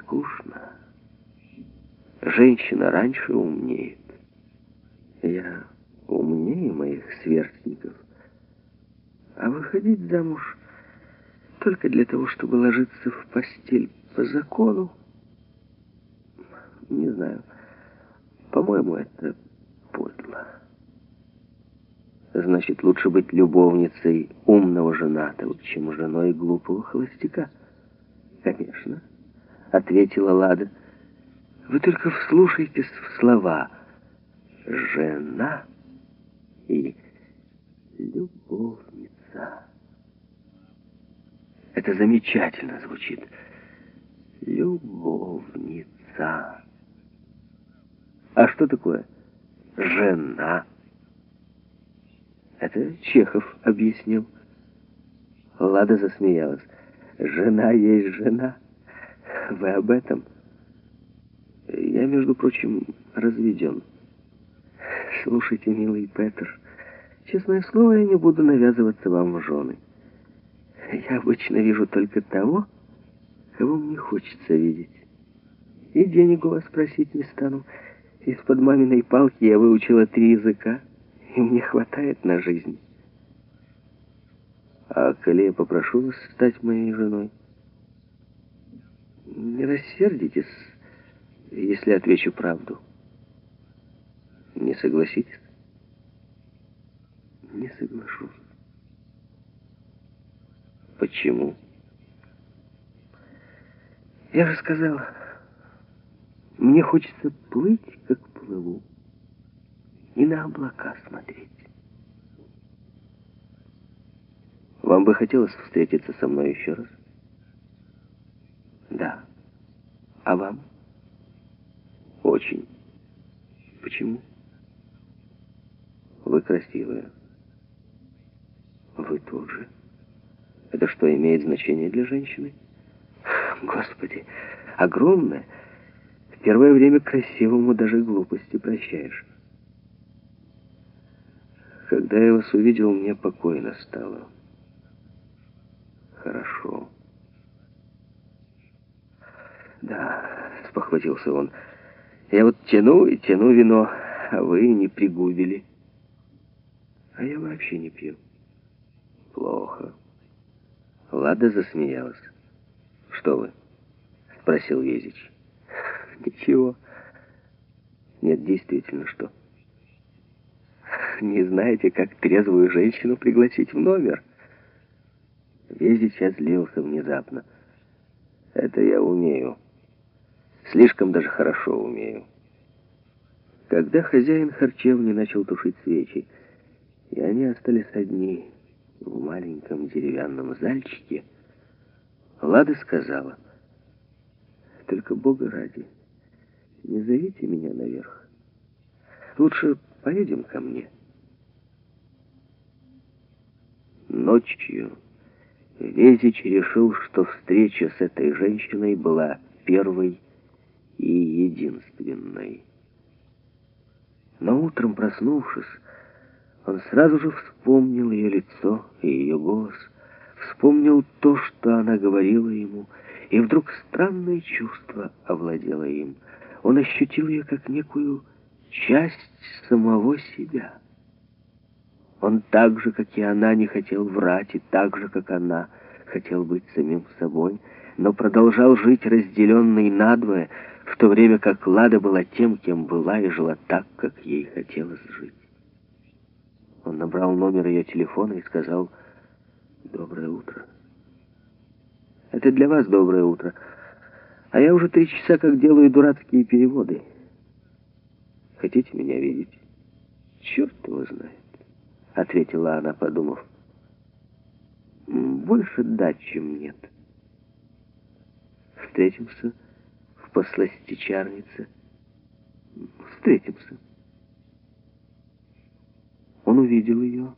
скучно. Женщина раньше умнеет. Я умнее моих сверстников. А выходить замуж только для того, чтобы ложиться в постель по закону, не знаю, по-моему, это подло. Значит, лучше быть любовницей умного женатого, чем женой глупого холостяка. Конечно, ответила Лада. Вы только вслушайтесь в слова «жена» и «любовница». Это замечательно звучит. Любовница. А что такое жена? Это Чехов объяснил. Лада засмеялась. Жена есть жена. Вы об этом? Я, между прочим, разведен. Слушайте, милый Петр, честное слово, я не буду навязываться вам в жены. Я обычно вижу только того, кого мне хочется видеть. И денег у вас просить не стану. Из-под маминой палки я выучила три языка, и мне хватает на жизнь. А коли я попрошу вас стать моей женой, не рассердитесь, если отвечу правду. Не согласитесь? Не соглашусь. Почему? Я же сказал, мне хочется плыть, как плыву, и на облака смотреть. Вам бы хотелось встретиться со мной еще раз? Да. А вам? Очень. Почему? Вы красивая. Вы тоже. Это что, имеет значение для женщины? Господи, огромное. В первое время красивому даже глупости прощаешь. Когда я вас увидел, мне покойно стало. Хорошо. Да, спохватился он. Я вот тяну и тяну вино, а вы не пригубили. А я вообще не пью. Плохо. Лада засмеялась. «Что вы?» — спросил Везич. «Ничего. Нет, действительно, что? Не знаете, как трезвую женщину пригласить в номер?» Везич озлился внезапно. «Это я умею. Слишком даже хорошо умею». Когда хозяин харчевни начал тушить свечи, и они остались одни в маленьком деревянном зальчике, Лада сказала, «Только Бога ради, не зовите меня наверх. Лучше поедем ко мне». Ночью Везич решил, что встреча с этой женщиной была первой и единственной. Но утром, проснувшись, он сразу же вспомнил ее лицо и ее голос, вспомнил то, что она говорила ему, и вдруг странное чувство овладело им. Он ощутил ее как некую часть самого себя. Он так же, как и она, не хотел врать, и так же, как она, хотел быть самим собой, но продолжал жить разделенный надвое, в то время как Лада была тем, кем была, и жила так, как ей хотелось жить. Он набрал номер ее телефона и сказал «Доброе утро». «Это для вас доброе утро. А я уже три часа как делаю дурацкие переводы. Хотите меня видеть?» «Черт его знает», — ответила она, подумав. «Больше дать, чем нет. Встретимся в посластичарнице. Встретимся». Он увидел ее,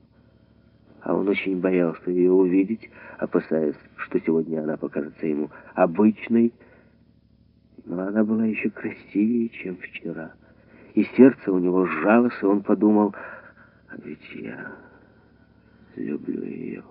а он очень боялся ее увидеть, опасаясь, что сегодня она покажется ему обычной, но она была еще красивее, чем вчера. И сердце у него сжалось, и он подумал, а ведь я люблю ее.